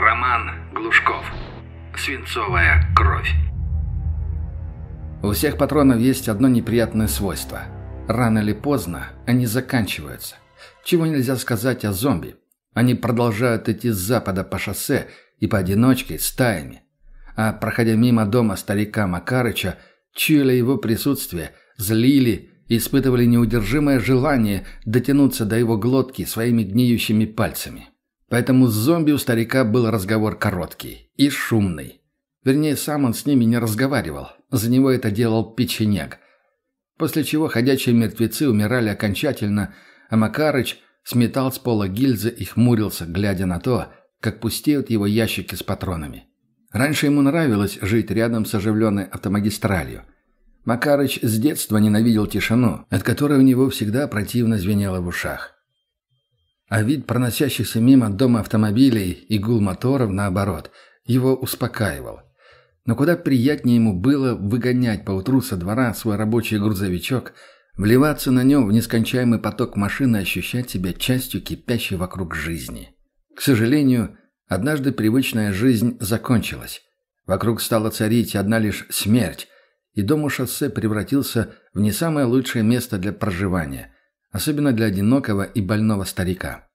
Роман Глушков. Свинцовая кровь. У всех патронов есть одно неприятное свойство. Рано или поздно они заканчиваются. Чего нельзя сказать о зомби. Они продолжают идти с запада по шоссе и поодиночке, стаями. А проходя мимо дома старика Макарыча, чуяли его присутствие, злили и испытывали неудержимое желание дотянуться до его глотки своими гниющими пальцами. Поэтому с зомби у старика был разговор короткий и шумный. Вернее, сам он с ними не разговаривал. За него это делал печенек. После чего ходячие мертвецы умирали окончательно, а Макарыч сметал с пола гильзы и хмурился, глядя на то, как пустеют его ящики с патронами. Раньше ему нравилось жить рядом с оживленной автомагистралью. Макарыч с детства ненавидел тишину, от которой у него всегда противно звенело в ушах. А вид проносящихся мимо дома автомобилей и гул моторов, наоборот, его успокаивал. Но куда приятнее ему было выгонять поутру со двора свой рабочий грузовичок, вливаться на нем в нескончаемый поток машин и ощущать себя частью кипящей вокруг жизни. К сожалению, однажды привычная жизнь закончилась. Вокруг стала царить одна лишь смерть, и дом у шоссе превратился в не самое лучшее место для проживания – особенно для одинокого и больного старика.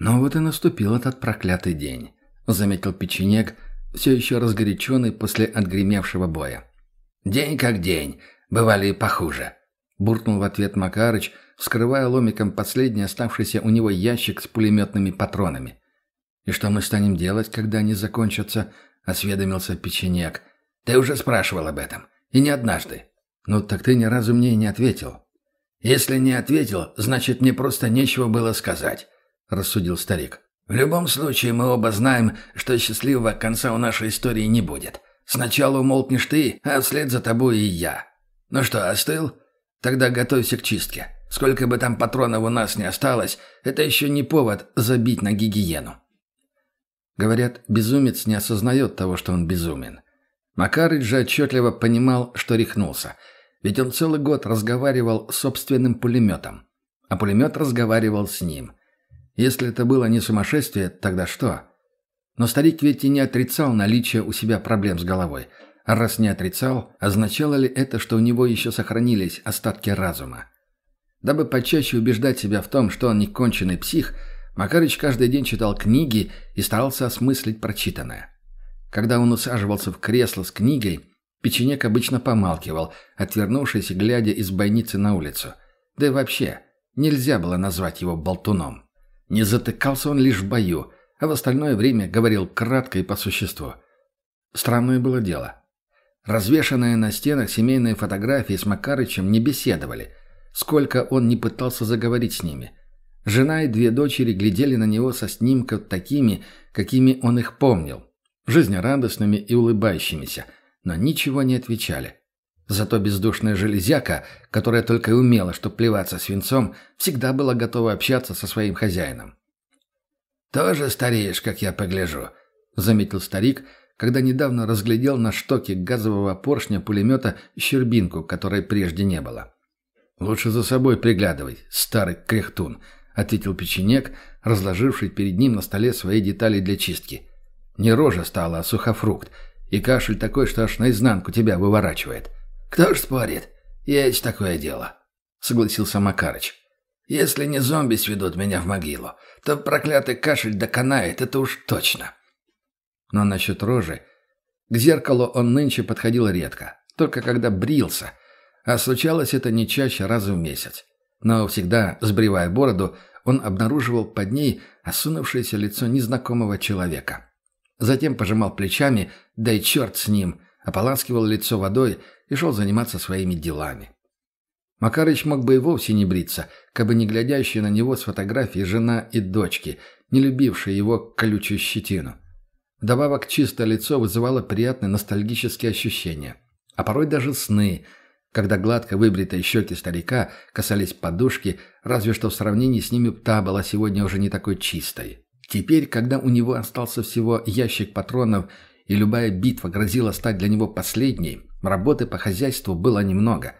Но вот и наступил этот проклятый день, заметил печенек, все еще разгоряченный после отгремевшего боя. «День как день, бывали и похуже», — буркнул в ответ Макарыч, вскрывая ломиком последний оставшийся у него ящик с пулеметными патронами. «И что мы станем делать, когда они закончатся?» — осведомился печенек. «Ты уже спрашивал об этом. И не однажды». «Ну, так ты ни разу мне не ответил. «Если не ответил, значит, мне просто нечего было сказать», — рассудил старик. «В любом случае, мы оба знаем, что счастливого конца у нашей истории не будет. Сначала умолкнешь ты, а вслед за тобой и я. Ну что, остыл? Тогда готовься к чистке. Сколько бы там патронов у нас не осталось, это еще не повод забить на гигиену». Говорят, безумец не осознает того, что он безумен. Макарыч же отчетливо понимал, что рехнулся — ведь он целый год разговаривал с собственным пулеметом. А пулемет разговаривал с ним. Если это было не сумасшествие, тогда что? Но старик ведь и не отрицал наличие у себя проблем с головой. А раз не отрицал, означало ли это, что у него еще сохранились остатки разума? Дабы почаще убеждать себя в том, что он не конченый псих, Макарыч каждый день читал книги и старался осмыслить прочитанное. Когда он усаживался в кресло с книгой, Печенек обычно помалкивал, отвернувшись и глядя из бойницы на улицу. Да и вообще, нельзя было назвать его болтуном. Не затыкался он лишь в бою, а в остальное время говорил кратко и по существу. Странное было дело. Развешанные на стенах семейные фотографии с Макарычем не беседовали, сколько он не пытался заговорить с ними. Жена и две дочери глядели на него со снимков такими, какими он их помнил, жизнерадостными и улыбающимися – но ничего не отвечали. Зато бездушная железяка, которая только и умела, что плеваться свинцом, всегда была готова общаться со своим хозяином. «Тоже стареешь, как я погляжу», — заметил старик, когда недавно разглядел на штоке газового поршня пулемета щербинку, которой прежде не было. «Лучше за собой приглядывай, старый кряхтун», — ответил печенек, разложивший перед ним на столе свои детали для чистки. «Не рожа стала, а сухофрукт, и кашель такой, что аж наизнанку тебя выворачивает. Кто ж спорит? Есть такое дело, согласился Макарыч. Если не зомби сведут меня в могилу, то проклятый кашель доконает, это уж точно. Но насчет рожи... К зеркалу он нынче подходил редко, только когда брился, а случалось это не чаще раза в месяц. Но всегда, сбривая бороду, он обнаруживал под ней осунувшееся лицо незнакомого человека. Затем пожимал плечами, да и черт с ним, ополаскивал лицо водой и шел заниматься своими делами. Макарыч мог бы и вовсе не бриться, кабы не глядящие на него с фотографией жена и дочки, не любившие его колючую щетину. Вдобавок чистое лицо вызывало приятные ностальгические ощущения, а порой даже сны, когда гладко выбритые щеки старика касались подушки, разве что в сравнении с ними та была сегодня уже не такой чистой. Теперь, когда у него остался всего ящик патронов и любая битва грозила стать для него последней, работы по хозяйству было немного.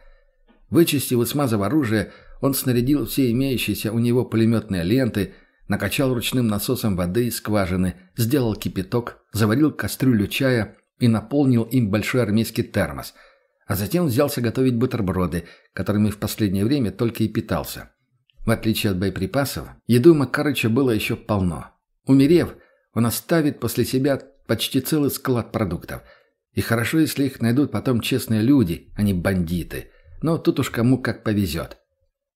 Вычистив и смазав оружие, он снарядил все имеющиеся у него пулеметные ленты, накачал ручным насосом воды из скважины, сделал кипяток, заварил кастрюлю чая и наполнил им большой армейский термос, а затем взялся готовить бутерброды, которыми в последнее время только и питался. В отличие от боеприпасов, еду Макарыча было еще полно. Умерев, он оставит после себя почти целый склад продуктов. И хорошо, если их найдут потом честные люди, а не бандиты. Но тут уж кому как повезет.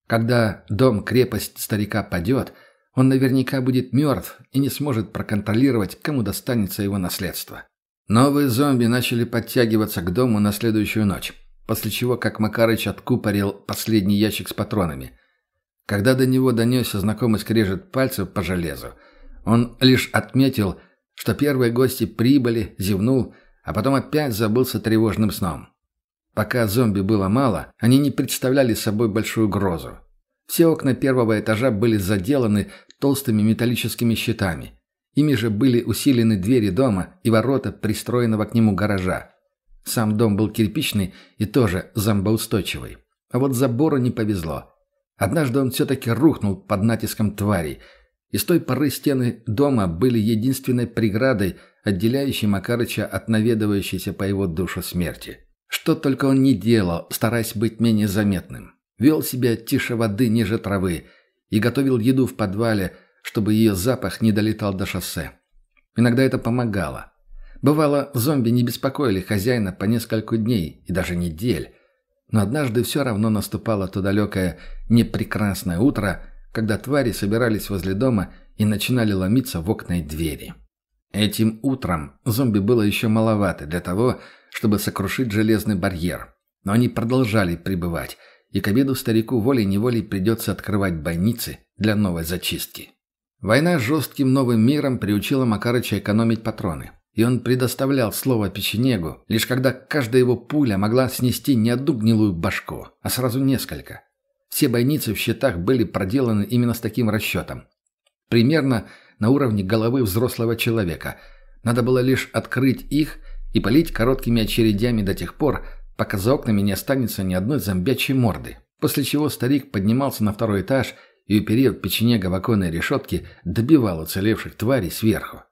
Когда дом-крепость старика падет, он наверняка будет мертв и не сможет проконтролировать, кому достанется его наследство. Новые зомби начали подтягиваться к дому на следующую ночь, после чего, как Макарыч откупорил последний ящик с патронами. Когда до него донесся знакомый скрежет пальцев по железу, он лишь отметил, что первые гости прибыли, зевнул, а потом опять забылся тревожным сном. Пока зомби было мало, они не представляли собой большую угрозу. Все окна первого этажа были заделаны толстыми металлическими щитами. Ими же были усилены двери дома и ворота пристроенного к нему гаража. Сам дом был кирпичный и тоже зомбоустойчивый. А вот забору не повезло. Однажды он все-таки рухнул под натиском тварей. И с той поры стены дома были единственной преградой, отделяющей Макарыча от наведывающейся по его душу смерти. Что только он не делал, стараясь быть менее заметным. Вел себя тише воды ниже травы и готовил еду в подвале, чтобы ее запах не долетал до шоссе. Иногда это помогало. Бывало, зомби не беспокоили хозяина по несколько дней и даже недель. Но однажды все равно наступало то далекое непрекрасное утро, когда твари собирались возле дома и начинали ломиться в окна и двери. Этим утром зомби было еще маловато для того, чтобы сокрушить железный барьер. Но они продолжали пребывать, и к обеду старику волей-неволей придется открывать бойницы для новой зачистки. Война с жестким новым миром приучила Макарыча экономить патроны. И он предоставлял слово печенегу, лишь когда каждая его пуля могла снести не одну гнилую башку, а сразу несколько. Все бойницы в щитах были проделаны именно с таким расчетом. Примерно на уровне головы взрослого человека. Надо было лишь открыть их и полить короткими очередями до тех пор, пока за окнами не останется ни одной зомбячей морды. После чего старик поднимался на второй этаж и, уперев печенега в оконные решетки, добивал уцелевших тварей сверху.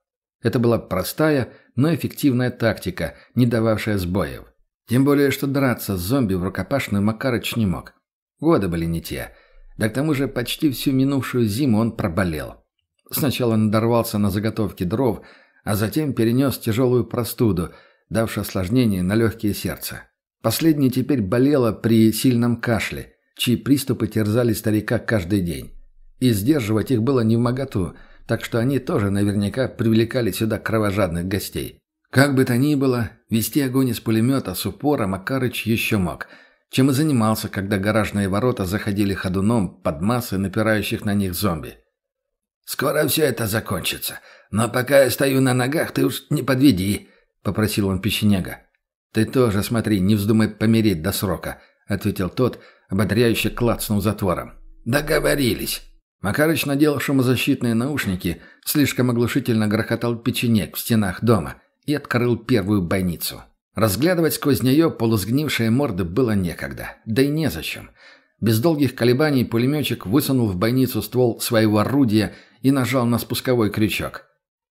Это была простая, но эффективная тактика, не дававшая сбоев. Тем более, что драться с зомби в рукопашную Макарыч не мог. Годы были не те. Да к тому же почти всю минувшую зиму он проболел. Сначала надорвался на заготовке дров, а затем перенес тяжелую простуду, давшую осложнение на легкие сердца. Последнее теперь болело при сильном кашле, чьи приступы терзали старика каждый день. И сдерживать их было не в моготу – так что они тоже наверняка привлекали сюда кровожадных гостей. Как бы то ни было, вести огонь из пулемета с упором Макарыч еще мог, чем и занимался, когда гаражные ворота заходили ходуном под массой напирающих на них зомби. «Скоро все это закончится, но пока я стою на ногах, ты уж не подведи», — попросил он печенега. «Ты тоже смотри, не вздумай помереть до срока», — ответил тот, ободряюще клацнул затвором. «Договорились». Макарыч надел шумозащитные наушники, слишком оглушительно грохотал печенек в стенах дома и открыл первую бойницу. Разглядывать сквозь нее полусгнившие морды было некогда, да и незачем. Без долгих колебаний пулеметчик высунул в бойницу ствол своего орудия и нажал на спусковой крючок.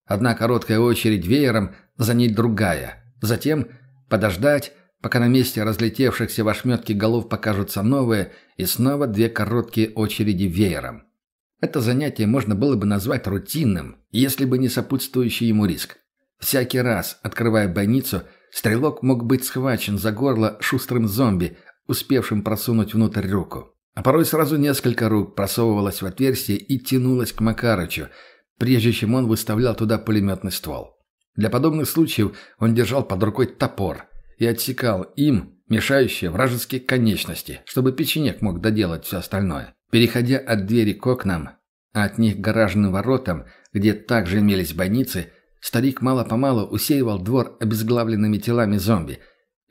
Одна короткая очередь веером, за ней другая. Затем подождать, пока на месте разлетевшихся в ошметки голов покажутся новые, и снова две короткие очереди веером. Это занятие можно было бы назвать рутинным, если бы не сопутствующий ему риск. Всякий раз, открывая бойницу, стрелок мог быть схвачен за горло шустрым зомби, успевшим просунуть внутрь руку. А порой сразу несколько рук просовывалось в отверстие и тянулось к Макарычу, прежде чем он выставлял туда пулеметный ствол. Для подобных случаев он держал под рукой топор и отсекал им мешающие вражеские конечности, чтобы печенек мог доделать все остальное. Переходя от двери к окнам, а от них к гаражным воротам, где также имелись бойницы, старик мало-помалу усеивал двор обезглавленными телами зомби.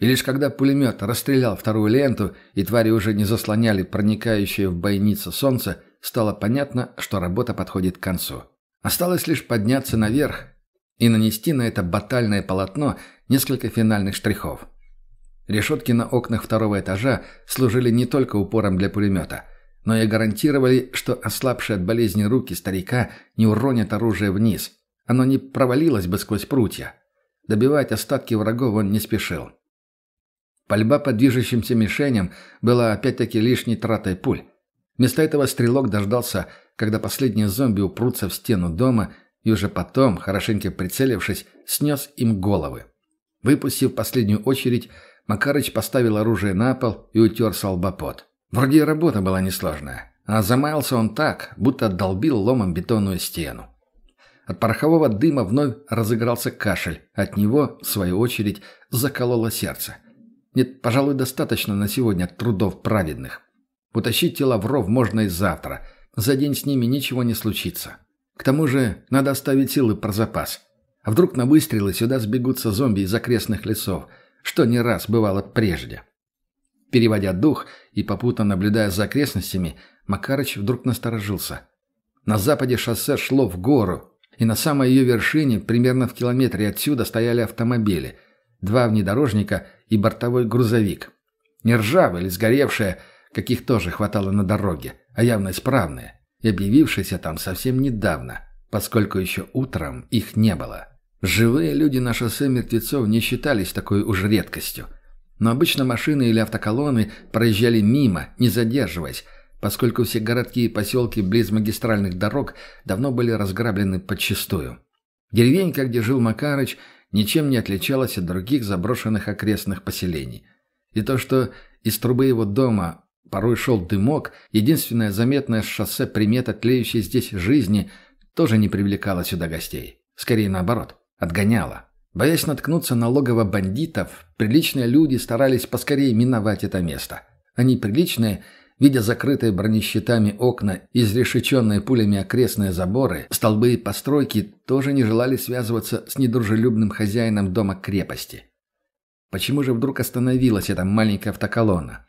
И лишь когда пулемет расстрелял вторую ленту, и твари уже не заслоняли проникающее в бойницу солнце, стало понятно, что работа подходит к концу. Осталось лишь подняться наверх и нанести на это батальное полотно несколько финальных штрихов. Решетки на окнах второго этажа служили не только упором для пулемета – но и гарантировали, что ослабшие от болезни руки старика не уронят оружие вниз. Оно не провалилось бы сквозь прутья. Добивать остатки врагов он не спешил. Пальба по движущимся мишеням была опять-таки лишней тратой пуль. Вместо этого стрелок дождался, когда последние зомби упрутся в стену дома, и уже потом, хорошенько прицелившись, снес им головы. Выпустив последнюю очередь, Макарыч поставил оружие на пол и утер салбопот. Вроде и работа была несложная, а замаялся он так, будто долбил ломом бетонную стену. От порохового дыма вновь разыгрался кашель, от него, в свою очередь, закололо сердце. Нет, пожалуй, достаточно на сегодня трудов праведных. Утащить тела в ров можно и завтра. За день с ними ничего не случится. К тому же надо оставить силы про запас. А вдруг на выстрелы сюда сбегутся зомби из окрестных лесов, что не раз бывало прежде. Переводя дух и попутно наблюдая за окрестностями, Макарыч вдруг насторожился. На западе шоссе шло в гору, и на самой ее вершине, примерно в километре отсюда, стояли автомобили. Два внедорожника и бортовой грузовик. Не ржавые или сгоревшие, каких тоже хватало на дороге, а явно исправные, и объявившиеся там совсем недавно, поскольку еще утром их не было. Живые люди на шоссе мертвецов не считались такой уж редкостью. Но обычно машины или автоколонны проезжали мимо, не задерживаясь, поскольку все городки и поселки близ магистральных дорог давно были разграблены подчистую. Деревенька, где жил Макарыч, ничем не отличалась от других заброшенных окрестных поселений. И то, что из трубы его дома порой шел дымок, единственная заметная с шоссе примета тлеющей здесь жизни, тоже не привлекала сюда гостей. Скорее наоборот, отгоняла. Боясь наткнуться на логово бандитов, приличные люди старались поскорее миновать это место. Они приличные – Видя закрытые бронещитами окна и изрешеченные пулями окрестные заборы, столбы и постройки тоже не желали связываться с недружелюбным хозяином дома крепости. Почему же вдруг остановилась эта маленькая автоколонна?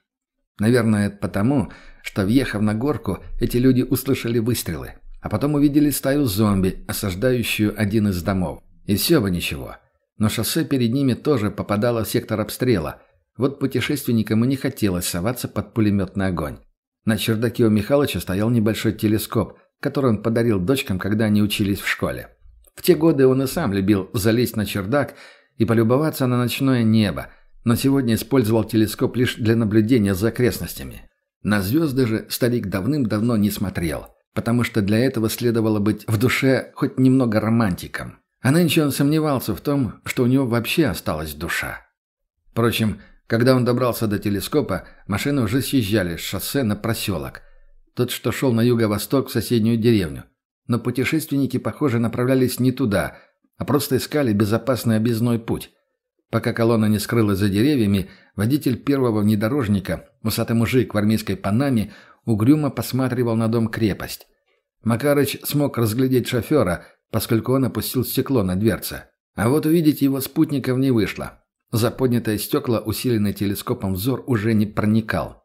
Наверное, потому, что, въехав на горку, эти люди услышали выстрелы, а потом увидели стаю зомби, осаждающую один из домов. И все бы ничего. Но шоссе перед ними тоже попадало в сектор обстрела – вот путешественникам и не хотелось соваться под пулеметный огонь. На чердаке у Михалыча стоял небольшой телескоп, который он подарил дочкам, когда они учились в школе. В те годы он и сам любил залезть на чердак и полюбоваться на ночное небо, но сегодня использовал телескоп лишь для наблюдения за окрестностями. На звезды же старик давным-давно не смотрел, потому что для этого следовало быть в душе хоть немного романтиком. А нынче он сомневался в том, что у него вообще осталась душа. Впрочем, когда он добрался до телескопа, машины уже съезжали с шоссе на проселок. Тот, что шел на юго-восток в соседнюю деревню. Но путешественники, похоже, направлялись не туда, а просто искали безопасный объездной путь. Пока колонна не скрылась за деревьями, водитель первого внедорожника, усатый мужик в армейской панаме, угрюмо посматривал на дом-крепость. Макарыч смог разглядеть шофера, поскольку он опустил стекло на дверце. А вот увидеть его спутников не вышло. За поднятое стекла, усиленный телескопом взор, уже не проникал.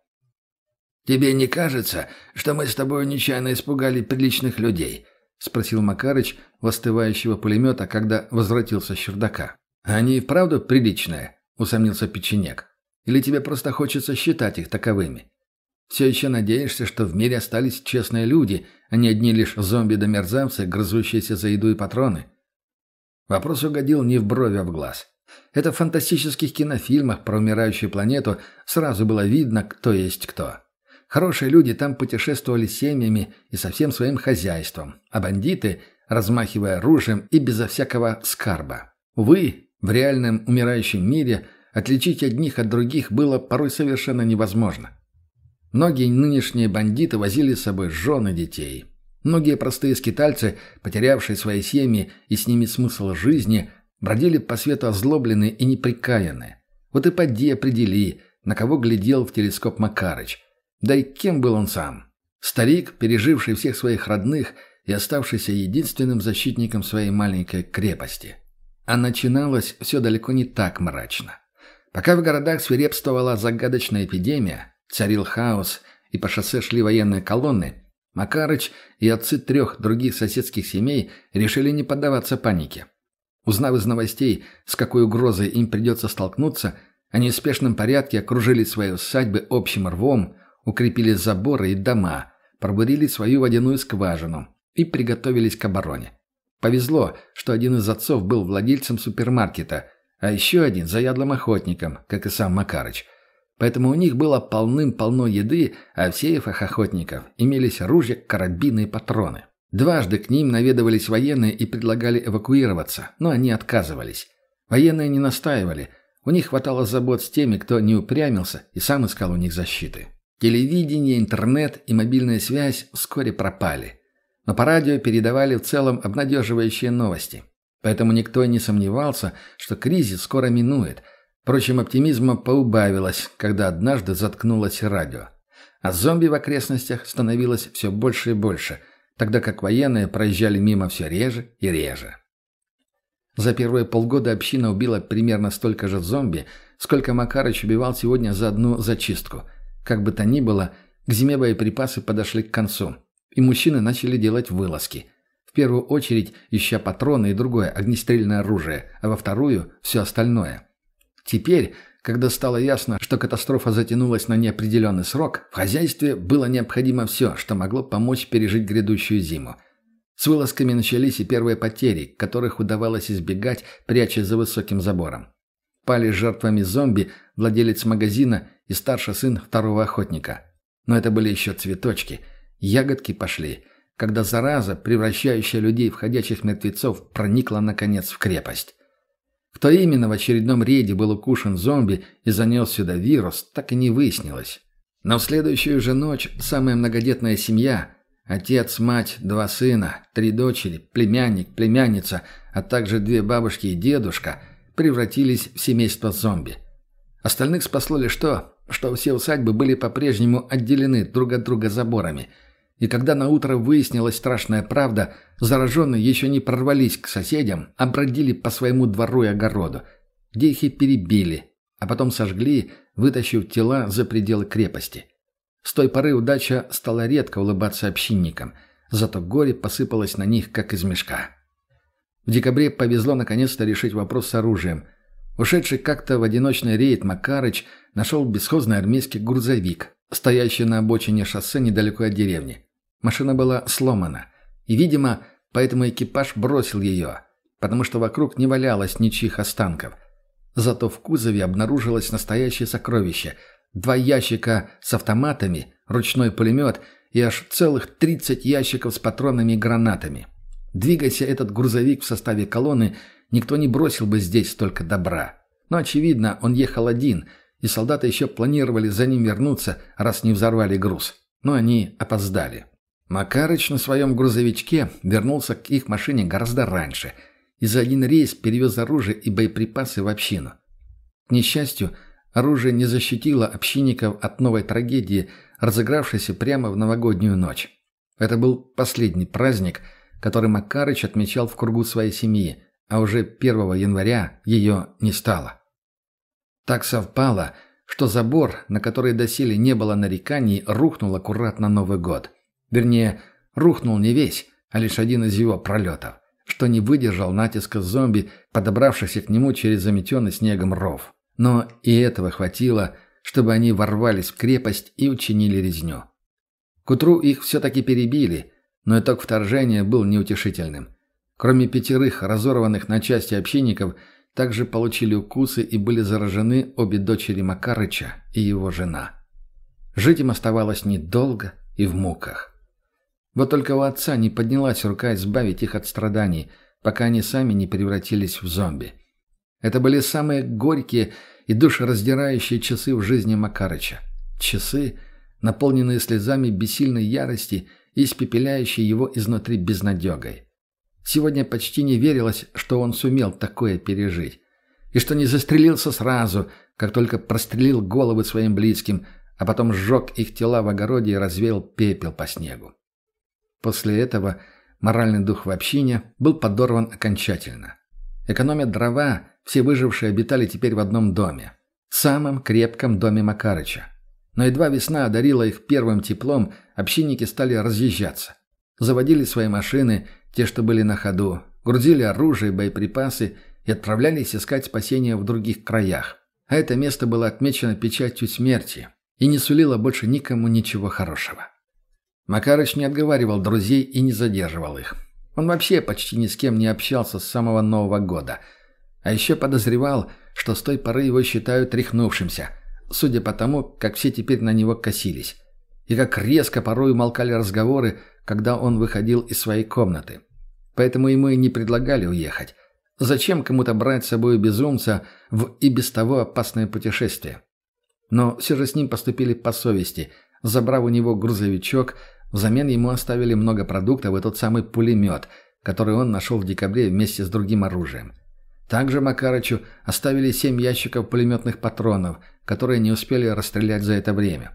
«Тебе не кажется, что мы с тобой нечаянно испугали приличных людей?» — спросил Макарыч у остывающего пулемета, когда возвратился с чердака. «Они и вправду приличные?» — усомнился печенек. «Или тебе просто хочется считать их таковыми? Все еще надеешься, что в мире остались честные люди, а не одни лишь зомби да мерзавцы, грызущиеся за еду и патроны?» Вопрос угодил не в брови, а в глаз. Это в фантастических кинофильмах про умирающую планету сразу было видно, кто есть кто. Хорошие люди там путешествовали семьями и со всем своим хозяйством, а бандиты, размахивая оружием и безо всякого скарба. Увы, в реальном умирающем мире отличить одних от других было порой совершенно невозможно. Многие нынешние бандиты возили с собой жены детей. Многие простые скитальцы, потерявшие свои семьи и с ними смысл жизни, Бродили по свету озлобленные и неприкаянные. Вот и поди определи, на кого глядел в телескоп Макарыч. Да и кем был он сам? Старик, переживший всех своих родных и оставшийся единственным защитником своей маленькой крепости. А начиналось все далеко не так мрачно. Пока в городах свирепствовала загадочная эпидемия, царил хаос, и по шоссе шли военные колонны, Макарыч и отцы трех других соседских семей решили не поддаваться панике. Узнав из новостей, с какой угрозой им придется столкнуться, они в спешном порядке окружили свои усадьбы общим рвом, укрепили заборы и дома, пробурили свою водяную скважину и приготовились к обороне. Повезло, что один из отцов был владельцем супермаркета, а еще один – заядлым охотником, как и сам Макарыч. Поэтому у них было полным-полно еды, а в сейфах охотников имелись ружья, карабины и патроны. Дважды к ним наведывались военные и предлагали эвакуироваться, но они отказывались. Военные не настаивали, у них хватало забот с теми, кто не упрямился и сам искал у них защиты. Телевидение, интернет и мобильная связь вскоре пропали. Но по радио передавали в целом обнадеживающие новости. Поэтому никто и не сомневался, что кризис скоро минует. Впрочем, оптимизма поубавилось, когда однажды заткнулось радио. А зомби в окрестностях становилось все больше и больше, тогда как военные проезжали мимо все реже и реже. За первые полгода община убила примерно столько же зомби, сколько Макарыч убивал сегодня за одну зачистку. Как бы то ни было, к зиме боеприпасы подошли к концу, и мужчины начали делать вылазки. В первую очередь ища патроны и другое огнестрельное оружие, а во вторую – все остальное. Теперь, когда стало ясно, что катастрофа затянулась на неопределенный срок, в хозяйстве было необходимо все, что могло помочь пережить грядущую зиму – с вылазками начались и первые потери, которых удавалось избегать, прячась за высоким забором. Пали жертвами зомби владелец магазина и старший сын второго охотника. Но это были еще цветочки. Ягодки пошли, когда зараза, превращающая людей в ходячих мертвецов, проникла, наконец, в крепость. Кто именно в очередном рейде был укушен зомби и занес сюда вирус, так и не выяснилось. Но в следующую же ночь самая многодетная семья, Отец, мать, два сына, три дочери, племянник, племянница, а также две бабушки и дедушка превратились в семейство зомби. Остальных спасло лишь то, что все усадьбы были по-прежнему отделены друг от друга заборами. И когда на утро выяснилась страшная правда, зараженные еще не прорвались к соседям, а бродили по своему двору и огороду, где их и перебили, а потом сожгли, вытащив тела за пределы крепости. С той поры удача стала редко улыбаться общинникам, зато горе посыпалось на них, как из мешка. В декабре повезло наконец-то решить вопрос с оружием. Ушедший как-то в одиночный рейд Макарыч нашел бесхозный армейский грузовик, стоящий на обочине шоссе недалеко от деревни. Машина была сломана, и, видимо, поэтому экипаж бросил ее, потому что вокруг не валялось ничьих останков. Зато в кузове обнаружилось настоящее сокровище – Два ящика с автоматами, ручной пулемет и аж целых 30 ящиков с патронами и гранатами. Двигайся этот грузовик в составе колонны, никто не бросил бы здесь столько добра. Но, очевидно, он ехал один, и солдаты еще планировали за ним вернуться, раз не взорвали груз. Но они опоздали. Макарыч на своем грузовичке вернулся к их машине гораздо раньше и за один рейс перевез оружие и боеприпасы в общину. К несчастью, Оружие не защитило общинников от новой трагедии, разыгравшейся прямо в новогоднюю ночь. Это был последний праздник, который Макарыч отмечал в кругу своей семьи, а уже 1 января ее не стало. Так совпало, что забор, на который доселе не было нареканий, рухнул аккуратно Новый год. Вернее, рухнул не весь, а лишь один из его пролетов, что не выдержал натиска зомби, подобравшихся к нему через заметенный снегом ров. Но и этого хватило, чтобы они ворвались в крепость и учинили резню. К утру их все-таки перебили, но итог вторжения был неутешительным. Кроме пятерых разорванных на части общинников, также получили укусы и были заражены обе дочери Макарыча и его жена. Жить им оставалось недолго и в муках. Вот только у отца не поднялась рука избавить их от страданий, пока они сами не превратились в зомби. Это были самые горькие и душераздирающие часы в жизни Макарыча. Часы, наполненные слезами бессильной ярости и испепеляющие его изнутри безнадегой. Сегодня почти не верилось, что он сумел такое пережить. И что не застрелился сразу, как только прострелил головы своим близким, а потом сжег их тела в огороде и развеял пепел по снегу. После этого моральный дух в общине был подорван окончательно. Экономя дрова, все выжившие обитали теперь в одном доме. Самом крепком доме Макарыча. Но едва весна одарила их первым теплом, общинники стали разъезжаться. Заводили свои машины, те, что были на ходу, грузили оружие и боеприпасы и отправлялись искать спасения в других краях. А это место было отмечено печатью смерти. и не сулила больше никому ничего хорошего. Макарыч не отговаривал друзей и не задерживал их. Он вообще почти ни с кем не общался с самого Нового года. А еще подозревал, что с той поры его считают рехнувшимся, судя по тому, как все теперь на него косились. И как резко порой умолкали разговоры, когда он выходил из своей комнаты. Поэтому ему и не предлагали уехать. Зачем кому-то брать с собой безумца в и без того опасное путешествие? Но все же с ним поступили по совести, забрав у него грузовичок, взамен ему оставили много продуктов и тот самый пулемет, который он нашел в декабре вместе с другим оружием. Также Макарычу оставили семь ящиков пулеметных патронов, которые не успели расстрелять за это время.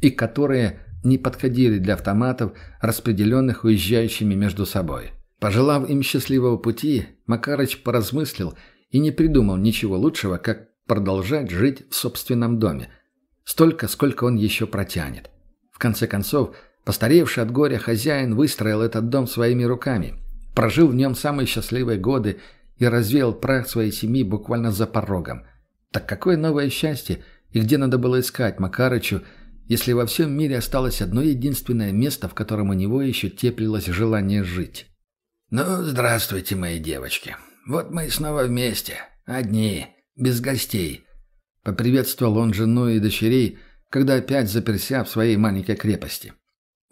И которые не подходили для автоматов, распределенных уезжающими между собой. Пожелав им счастливого пути, Макарыч поразмыслил и не придумал ничего лучшего, как продолжать жить в собственном доме. Столько, сколько он еще протянет. В конце концов, постаревший от горя хозяин выстроил этот дом своими руками, прожил в нем самые счастливые годы и развеял прах своей семьи буквально за порогом. Так какое новое счастье и где надо было искать Макарычу, если во всем мире осталось одно единственное место, в котором у него еще теплилось желание жить. «Ну, здравствуйте, мои девочки. Вот мы снова вместе. Одни, без гостей». Поприветствовал он жену и дочерей, когда опять заперся в своей маленькой крепости.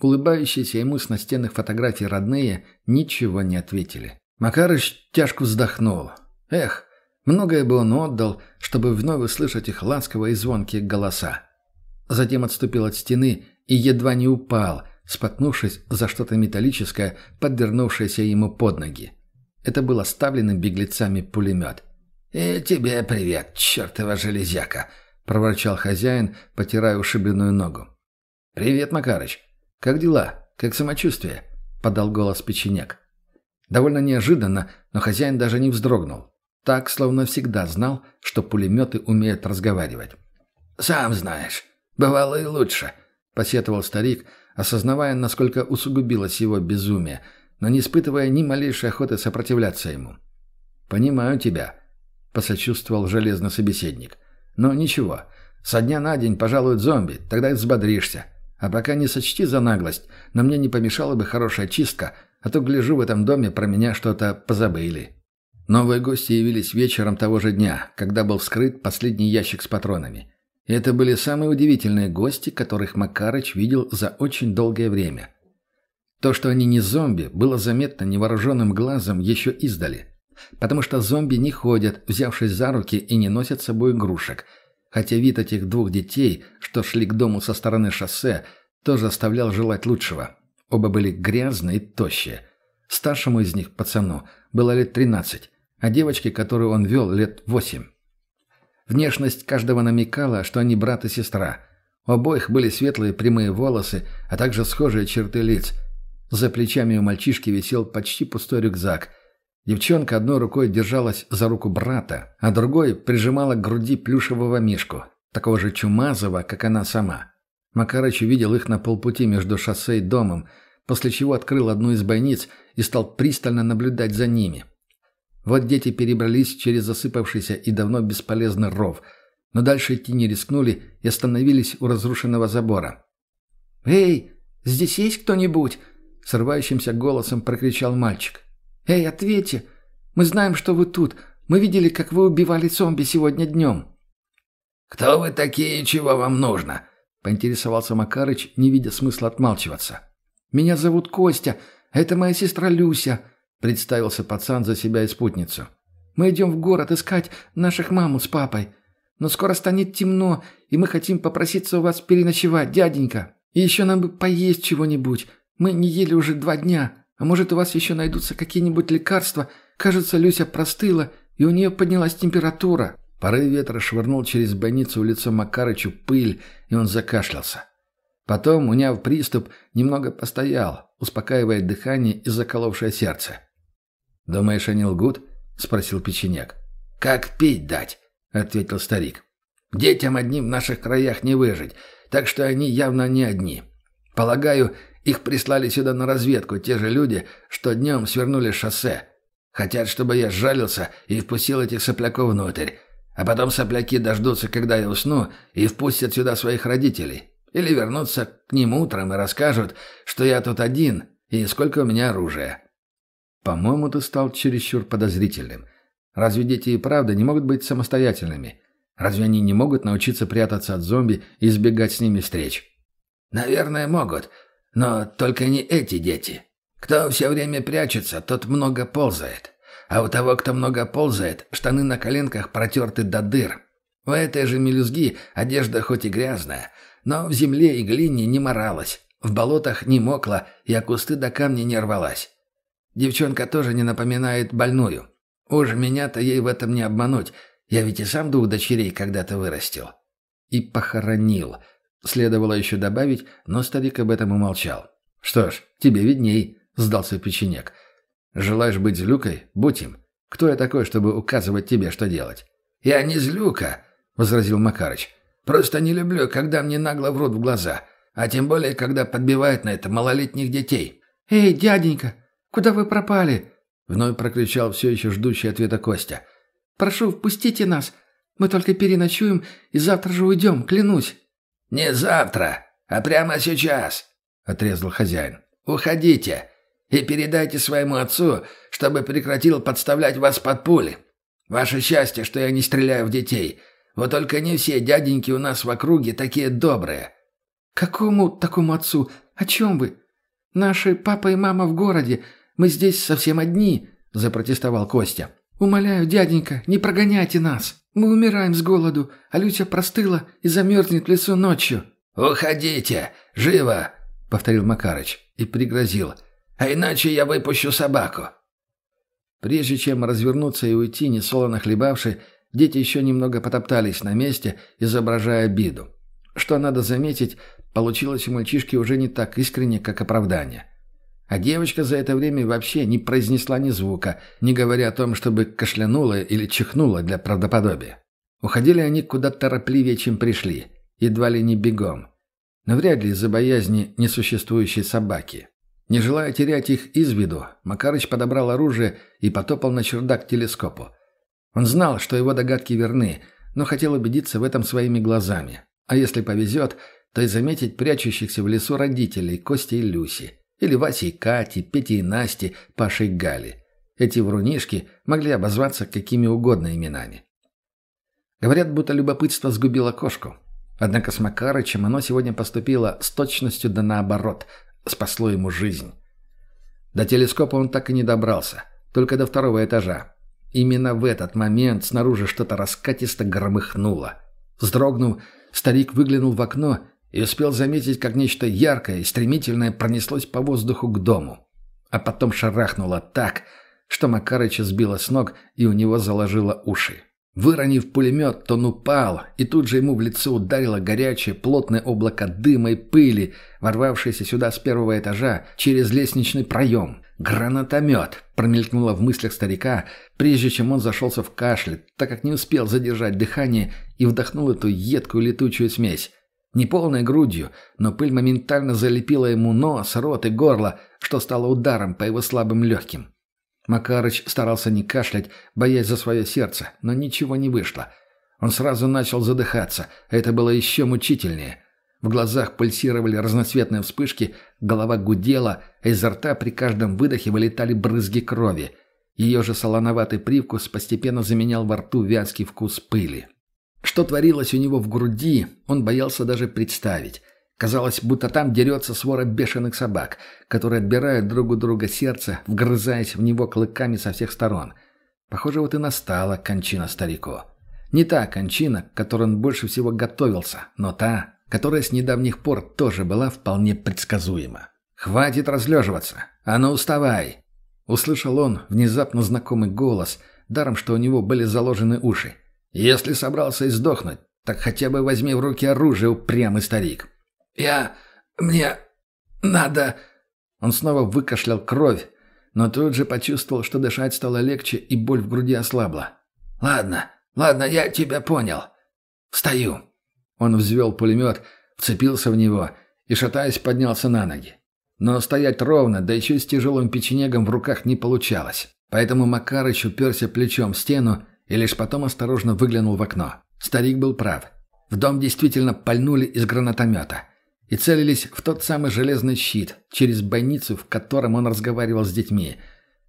Улыбающиеся ему с настенных фотографий родные ничего не ответили. Макарыч тяжко вздохнул. Эх, многое бы он отдал, чтобы вновь услышать их ласковые и звонкие голоса. Затем отступил от стены и едва не упал, споткнувшись за что-то металлическое, подвернувшееся ему под ноги. Это был оставленный беглецами пулемет. «И тебе привет, чертова железяка!» — проворчал хозяин, потирая ушибленную ногу. «Привет, Макарыч. Как дела? Как самочувствие?» — подал голос печенек. Довольно неожиданно, но хозяин даже не вздрогнул. Так, словно всегда знал, что пулеметы умеют разговаривать. «Сам знаешь. Бывало и лучше», — посетовал старик, осознавая, насколько усугубилось его безумие, но не испытывая ни малейшей охоты сопротивляться ему. «Понимаю тебя», — посочувствовал железный собеседник. «Но ничего, со дня на день пожалуют зомби, тогда и взбодришься. А пока не сочти за наглость, но мне не помешала бы хорошая чистка, а то, гляжу, в этом доме про меня что-то позабыли». Новые гости явились вечером того же дня, когда был вскрыт последний ящик с патронами. И это были самые удивительные гости, которых Макарыч видел за очень долгое время. То, что они не зомби, было заметно невооруженным глазом еще издали. Потому что зомби не ходят, взявшись за руки, и не носят с собой игрушек. Хотя вид этих двух детей, что шли к дому со стороны шоссе, тоже оставлял желать лучшего. Оба были грязные и тощие. Старшему из них, пацану, было лет 13, а девочке, которую он вел, лет 8. Внешность каждого намекала, что они брат и сестра. У обоих были светлые прямые волосы, а также схожие черты лиц. За плечами у мальчишки висел почти пустой рюкзак. Девчонка одной рукой держалась за руку брата, а другой прижимала к груди плюшевого мишку, такого же чумазого, как она сама. Макарыч увидел их на полпути между шоссе и домом, после чего открыл одну из бойниц и стал пристально наблюдать за ними – вот дети перебрались через засыпавшийся и давно бесполезный ров, но дальше идти не рискнули и остановились у разрушенного забора. «Эй, здесь есть кто-нибудь?» — срывающимся голосом прокричал мальчик. «Эй, ответьте! Мы знаем, что вы тут. Мы видели, как вы убивали зомби сегодня днем». «Кто вы такие чего вам нужно?» — поинтересовался Макарыч, не видя смысла отмалчиваться. «Меня зовут Костя, это моя сестра Люся», — представился пацан за себя и спутницу. «Мы идем в город искать наших маму с папой. Но скоро станет темно, и мы хотим попроситься у вас переночевать, дяденька. И еще нам бы поесть чего-нибудь. Мы не ели уже два дня. А может, у вас еще найдутся какие-нибудь лекарства? Кажется, Люся простыла, и у нее поднялась температура». Порыв ветра швырнул через больницу в лицо Макарычу пыль, и он закашлялся. Потом, уняв приступ, немного постоял, успокаивая дыхание и заколовшее сердце. «Думаешь, они лгут?» — спросил печенек. «Как пить дать?» — ответил старик. «Детям одним в наших краях не выжить, так что они явно не одни. Полагаю, их прислали сюда на разведку те же люди, что днем свернули шоссе. Хотят, чтобы я сжалился и впустил этих сопляков внутрь. А потом сопляки дождутся, когда я усну, и впустят сюда своих родителей. Или вернутся к ним утром и расскажут, что я тут один и сколько у меня оружия. По-моему, ты стал чересчур подозрительным. Разве дети и правда не могут быть самостоятельными? Разве они не могут научиться прятаться от зомби и избегать с ними встреч? Наверное, могут. Но только не эти дети. Кто все время прячется, тот много ползает. А у того, кто много ползает, штаны на коленках протерты до дыр. У этой же мелюзги одежда хоть и грязная, но в земле и глине не моралась, в болотах не мокла и о кусты до камня не рвалась. Девчонка тоже не напоминает больную. Уж меня-то ей в этом не обмануть, я ведь и сам двух дочерей когда-то вырастил. И похоронил – Следовало еще добавить, но старик об этом умолчал. «Что ж, тебе видней», — сдался печенек. «Желаешь быть злюкой? Будь им. Кто я такой, чтобы указывать тебе, что делать?» «Я не злюка», — возразил Макарыч. «Просто не люблю, когда мне нагло врут в глаза, а тем более, когда подбивают на это малолетних детей». «Эй, дяденька, куда вы пропали?» — вновь прокричал все еще ждущий ответа Костя. «Прошу, впустите нас. Мы только переночуем и завтра же уйдем, клянусь». «Не завтра, а прямо сейчас», — отрезал хозяин. «Уходите и передайте своему отцу, чтобы прекратил подставлять вас под пули. Ваше счастье, что я не стреляю в детей. Вот только не все дяденьки у нас в округе такие добрые». «Какому такому отцу? О чем вы? Наши папа и мама в городе. Мы здесь совсем одни», — запротестовал Костя. «Умоляю, дяденька, не прогоняйте нас. Мы умираем с голоду, а Люся простыла и замерзнет в лесу ночью». «Уходите! Живо!» — повторил Макарыч и пригрозил. «А иначе я выпущу собаку». Прежде чем развернуться и уйти, несолоно хлебавши, дети еще немного потоптались на месте, изображая обиду. Что надо заметить, получилось у мальчишки уже не так искренне, как оправдание. А девочка за это время вообще не произнесла ни звука, не говоря о том, чтобы кашлянула или чихнула для правдоподобия. Уходили они куда торопливее, чем пришли, едва ли не бегом. Но вряд ли из-за боязни несуществующей собаки. Не желая терять их из виду, Макарыч подобрал оружие и потопал на чердак к телескопу. Он знал, что его догадки верны, но хотел убедиться в этом своими глазами. А если повезет, то и заметить прячущихся в лесу родителей Кости и Люси. Или Васи и Кати, Пети и Насти, Паши и Гали. Эти врунишки могли обозваться какими угодно именами. Говорят, будто любопытство сгубило кошку. Однако с Макарычем оно сегодня поступило с точностью да наоборот, спасло ему жизнь. До телескопа он так и не добрался, только до второго этажа. Именно в этот момент снаружи что-то раскатисто громыхнуло. Вздрогнув, старик выглянул в окно и успел заметить, как нечто яркое и стремительное пронеслось по воздуху к дому. А потом шарахнуло так, что Макарыча сбило с ног и у него заложило уши. Выронив пулемет, он упал, и тут же ему в лицо ударило горячее, плотное облако дыма и пыли, ворвавшееся сюда с первого этажа через лестничный проем. «Гранатомет!» — промелькнуло в мыслях старика, прежде чем он зашелся в кашле, так как не успел задержать дыхание и вдохнул эту едкую летучую смесь. Не полной грудью, но пыль моментально залепила ему нос, рот и горло, что стало ударом по его слабым легким. Макарыч старался не кашлять, боясь за свое сердце, но ничего не вышло. Он сразу начал задыхаться, а это было еще мучительнее. В глазах пульсировали разноцветные вспышки, голова гудела, а изо рта при каждом выдохе вылетали брызги крови. Ее же солоноватый привкус постепенно заменял во рту вязкий вкус пыли. Что творилось у него в груди, он боялся даже представить. Казалось, будто там дерется свора бешеных собак, которые отбирают друг у друга сердце, вгрызаясь в него клыками со всех сторон. Похоже, вот и настала кончина старику. Не та кончина, к которой он больше всего готовился, но та, которая с недавних пор тоже была вполне предсказуема. «Хватит разлеживаться! А ну, уставай!» Услышал он внезапно знакомый голос, даром, что у него были заложены уши. Если собрался издохнуть, так хотя бы возьми в руки оружие, упрямый старик. Я... мне... надо... Он снова выкашлял кровь, но тут же почувствовал, что дышать стало легче и боль в груди ослабла. «Ладно, ладно, я тебя понял. Встаю». Он взвел пулемет, вцепился в него и, шатаясь, поднялся на ноги. Но стоять ровно, да еще с тяжелым печенегом в руках не получалось. Поэтому Макарыч уперся плечом в стену и лишь потом осторожно выглянул в окно. Старик был прав. В дом действительно пальнули из гранатомета и целились в тот самый железный щит, через бойницу, в котором он разговаривал с детьми.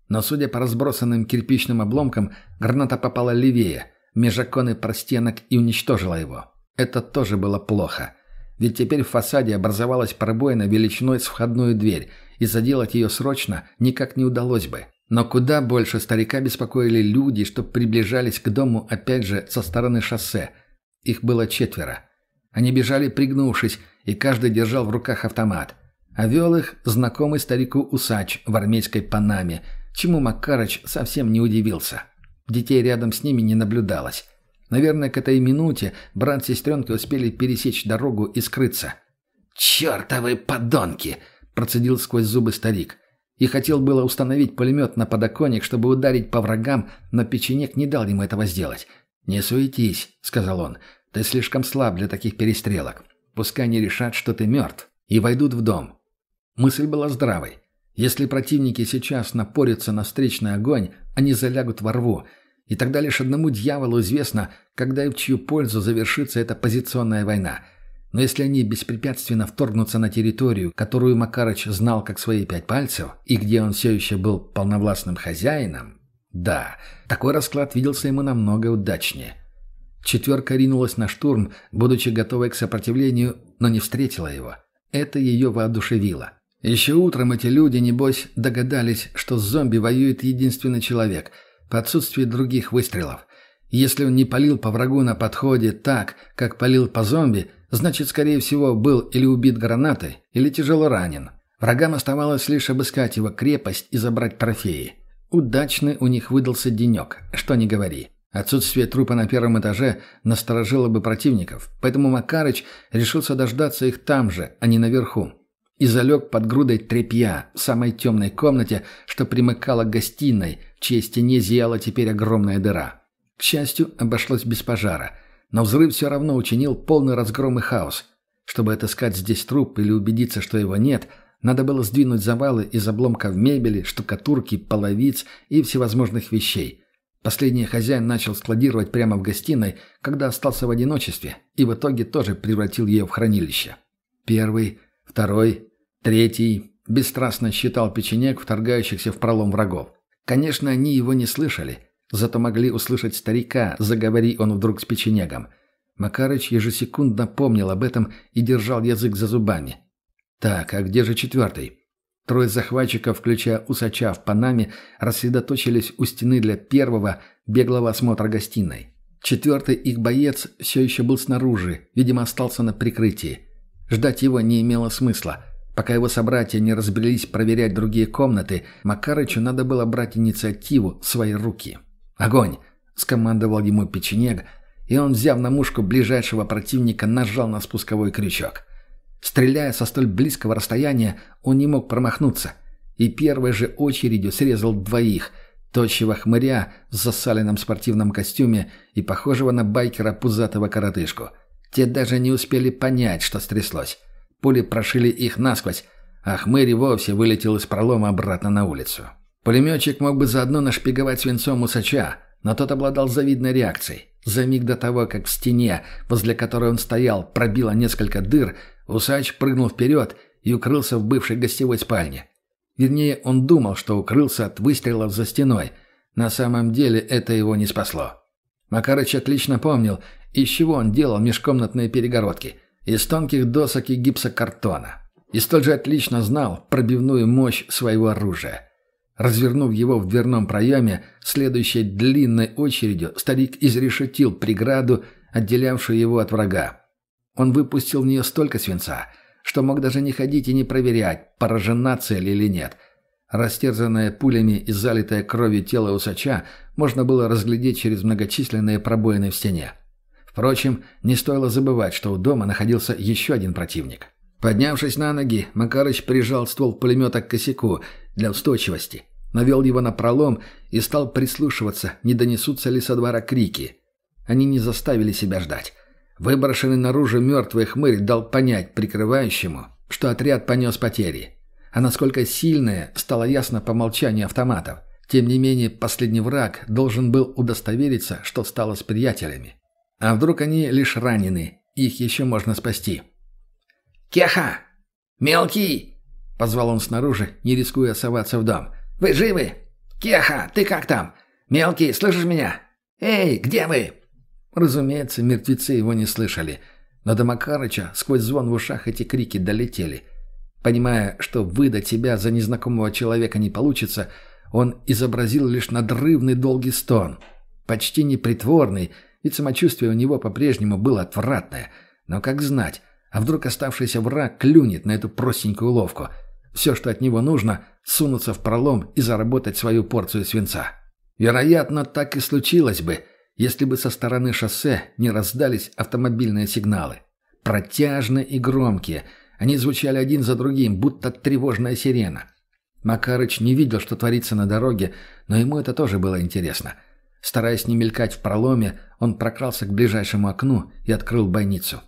Но, судя по разбросанным кирпичным обломкам, граната попала левее, меж окон простенок и уничтожила его. Это тоже было плохо. Ведь теперь в фасаде образовалась пробоина величиной с входную дверь, и заделать ее срочно никак не удалось бы. Но куда больше старика беспокоили люди, что приближались к дому опять же со стороны шоссе. Их было четверо. Они бежали пригнувшись, и каждый держал в руках автомат. А вел их знакомый старику усач в армейской панаме, чему Макарыч совсем не удивился. Детей рядом с ними не наблюдалось. Наверное, к этой минуте брат с сестренкой успели пересечь дорогу и скрыться. «Чертовы подонки!» – процедил сквозь зубы старик. И хотел было установить пулемет на подоконник, чтобы ударить по врагам, но печенек не дал ему этого сделать. «Не суетись», — сказал он. «Ты слишком слаб для таких перестрелок. Пускай они решат, что ты мертв, и войдут в дом». Мысль была здравой. Если противники сейчас напорятся на встречный огонь, они залягут во рву. И тогда лишь одному дьяволу известно, когда и в чью пользу завершится эта позиционная война — но если они беспрепятственно вторгнутся на территорию, которую Макарыч знал как свои пять пальцев, и где он все еще был полновластным хозяином, да, такой расклад виделся ему намного удачнее. Четверка ринулась на штурм, будучи готовой к сопротивлению, но не встретила его. Это ее воодушевило. Еще утром эти люди, небось, догадались, что с зомби воюет единственный человек, по отсутствию других выстрелов. Если он не палил по врагу на подходе так, как палил по зомби, значит, скорее всего, был или убит гранатой, или тяжело ранен. Врагам оставалось лишь обыскать его крепость и забрать трофеи. Удачный у них выдался денек, что не говори. Отсутствие трупа на первом этаже насторожило бы противников, поэтому Макарыч решился дождаться их там же, а не наверху. И залег под грудой тряпья в самой темной комнате, что примыкала к гостиной, в чьей стене зияла теперь огромная дыра. К счастью, обошлось без пожара – но взрыв все равно учинил полный разгром и хаос. Чтобы отыскать здесь труп или убедиться, что его нет, надо было сдвинуть завалы из обломков мебели, штукатурки, половиц и всевозможных вещей. Последний хозяин начал складировать прямо в гостиной, когда остался в одиночестве, и в итоге тоже превратил ее в хранилище. Первый, второй, третий бесстрастно считал печенек, вторгающихся в пролом врагов. Конечно, они его не слышали, Зато могли услышать старика, заговори он вдруг с печенегом. Макарыч ежесекундно помнил об этом и держал язык за зубами. Так, а где же четвертый? Трое захватчиков, включая усача в Панаме, рассредоточились у стены для первого беглого осмотра гостиной. Четвертый их боец все еще был снаружи, видимо, остался на прикрытии. Ждать его не имело смысла. Пока его собратья не разбрелись проверять другие комнаты, Макарычу надо было брать инициативу в свои руки. «Огонь!» — скомандовал ему печенег, и он, взяв на мушку ближайшего противника, нажал на спусковой крючок. Стреляя со столь близкого расстояния, он не мог промахнуться, и первой же очередью срезал двоих — тощего хмыря в засаленном спортивном костюме и похожего на байкера пузатого коротышку. Те даже не успели понять, что стряслось. Пули прошили их насквозь, а хмырь вовсе вылетел из пролома обратно на улицу. Пулеметчик мог бы заодно нашпиговать свинцом усача, но тот обладал завидной реакцией. За миг до того, как в стене, возле которой он стоял, пробило несколько дыр, усач прыгнул вперед и укрылся в бывшей гостевой спальне. Вернее, он думал, что укрылся от выстрелов за стеной. На самом деле это его не спасло. Макарыч отлично помнил, из чего он делал межкомнатные перегородки. Из тонких досок и гипсокартона. И столь же отлично знал пробивную мощь своего оружия. Развернув его в дверном проеме, следующей длинной очередью старик изрешетил преграду, отделявшую его от врага. Он выпустил в нее столько свинца, что мог даже не ходить и не проверять, поражена цель или нет. Растерзанное пулями и залитое кровью тело усача можно было разглядеть через многочисленные пробоины в стене. Впрочем, не стоило забывать, что у дома находился еще один противник. Поднявшись на ноги, Макарыч прижал ствол пулемета к косяку для устойчивости, навел его на пролом и стал прислушиваться, не донесутся ли со двора крики. Они не заставили себя ждать. Выброшенный наружу мертвый хмырь дал понять прикрывающему, что отряд понес потери. А насколько сильные, стало ясно по молчанию автоматов. Тем не менее, последний враг должен был удостовериться, что стало с приятелями. А вдруг они лишь ранены, их еще можно спасти. «Кеха! Мелкий!» — позвал он снаружи, не рискуя соваться в дом. «Вы живы? Кеха, ты как там? Мелкий, слышишь меня? Эй, где вы?» Разумеется, мертвецы его не слышали, но до Макарыча сквозь звон в ушах эти крики долетели. Понимая, что выдать себя за незнакомого человека не получится, он изобразил лишь надрывный долгий стон. Почти непритворный, ведь самочувствие у него по-прежнему было отвратное. Но как знать, а вдруг оставшийся враг клюнет на эту простенькую уловку? Все, что от него нужно, сунуться в пролом и заработать свою порцию свинца. Вероятно, так и случилось бы, если бы со стороны шоссе не раздались автомобильные сигналы. Протяжные и громкие. Они звучали один за другим, будто тревожная сирена. Макарыч не видел, что творится на дороге, но ему это тоже было интересно. Стараясь не мелькать в проломе, он прокрался к ближайшему окну и открыл бойницу.